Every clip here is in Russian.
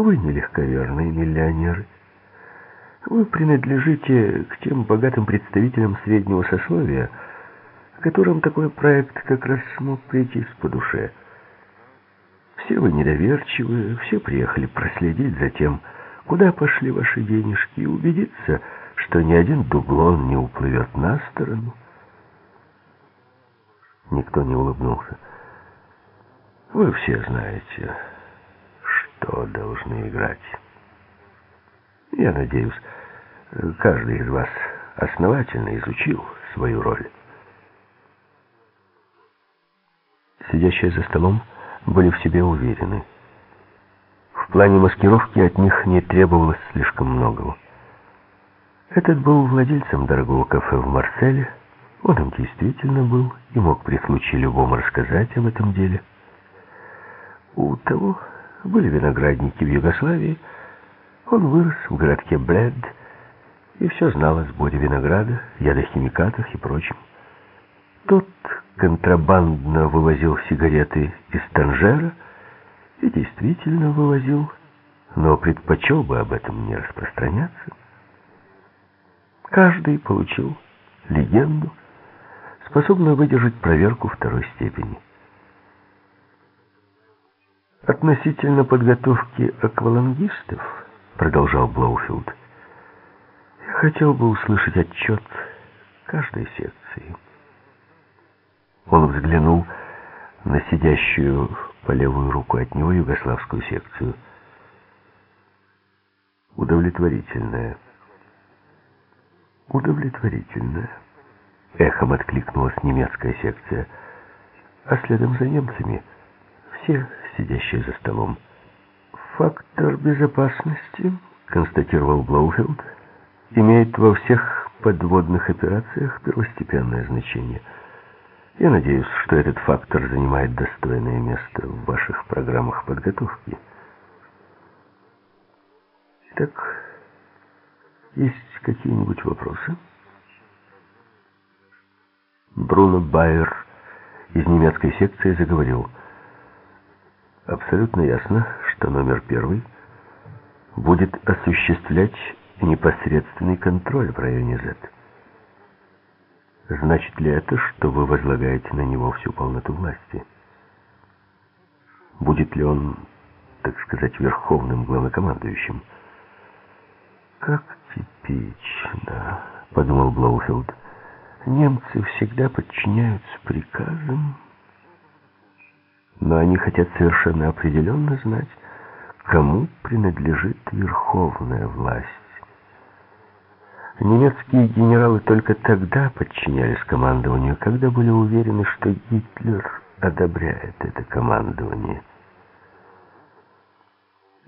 Вы не легковерные миллионеры. Вы принадлежите к тем богатым представителям среднего сословия, которым такой проект как раз смог прийти по душе. Все вы недоверчивы, все приехали проследить за тем, куда пошли ваши денежки, и убедиться, что ни один дублон не уплывет на сторону. Никто не улыбнулся. Вы все знаете, что должны играть. Я надеюсь, каждый из вас основательно изучил свою роль. Сидящие за столом были в себе уверены. В плане маскировки от них не требовалось слишком многого. Этот был владельцем дорогого кафе в Марселе. Он им действительно был и мог при случае любому рассказать об этом деле. У того были виноградники в Югославии. Он вырос в городке Блед и все знал о сборе винограда, ядохимикатах и прочем. Тот контрабандно вывозил сигареты из Танжера и действительно вывозил, но предпочел бы об этом не распространяться. Каждый получил легенду, способную выдержать проверку второй степени. Относительно подготовки аквалангистов, продолжал Блоуфилд, я хотел бы услышать отчет каждой секции. Он взглянул на сидящую по левую руку от него югославскую секцию. Удовлетворительная. Удовлетворительная. Эхом откликнулась немецкая секция. А следом за немцами все сидящие за столом. Фактор безопасности, констатировал Блоуфилд, имеет во всех подводных операциях первостепенное значение – я надеюсь, что этот фактор занимает достойное место в ваших программах подготовки. Итак, есть какие-нибудь вопросы? Бруно Байер из немецкой секции заговорил. Абсолютно ясно, что номер первый будет осуществлять непосредственный контроль в районе Z. Значит ли это, что вы возлагаете на него всю полноту власти? Будет ли он, так сказать, верховным главнокомандующим? Как типично, подумал Блоуфилд. Немцы всегда подчиняются приказам, но они хотят совершенно определенно знать, кому принадлежит верховная власть. Немецкие генералы только тогда подчинялись командованию, когда были уверены, что Гитлер одобряет это командование.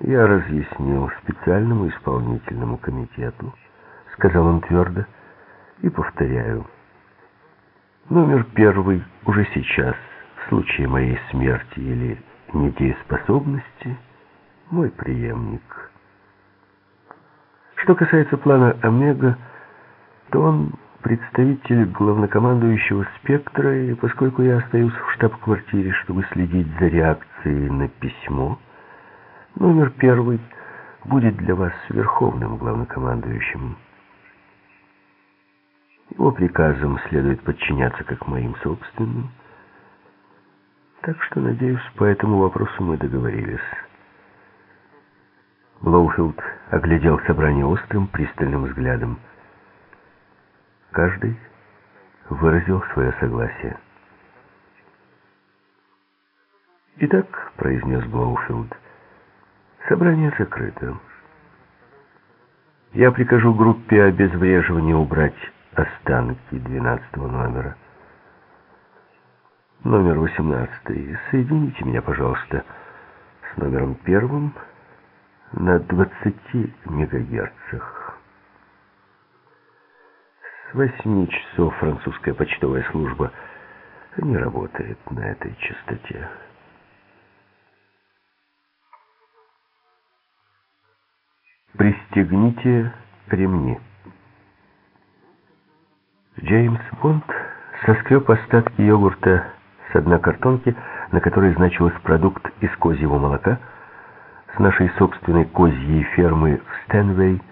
«Я разъяснил специальному исполнительному комитету», — сказал он твердо, — «и повторяю. Номер первый уже сейчас, случае моей смерти или недееспособности, мой преемник». Что касается плана Омега, то он представитель главнокомандующего «Спектра», и поскольку я остаюсь в штаб-квартире, чтобы следить за реакцией на письмо, номер первый будет для вас верховным главнокомандующим. Его приказам следует подчиняться как моим собственным. Так что, надеюсь, по этому вопросу мы договорились. Блоуфилд оглядел собрание острым, пристальным взглядом. Каждый выразил свое согласие. «Итак», — произнес Блоуфилд, — «собрание закрыто. Я прикажу группе обезвреживания убрать останки двенадцатого номера. Номер восемнадцатый. Соедините меня, пожалуйста, с номером первым на 20 мегагерцах. С 8 часов французская почтовая служба не работает на этой частоте. Пристегните ремни. Джеймс Бонд соскреб остатки йогурта с дна картонки, на которой значилось продукт из козьего молока, с нашей собственной козьей фермы в Стэнвей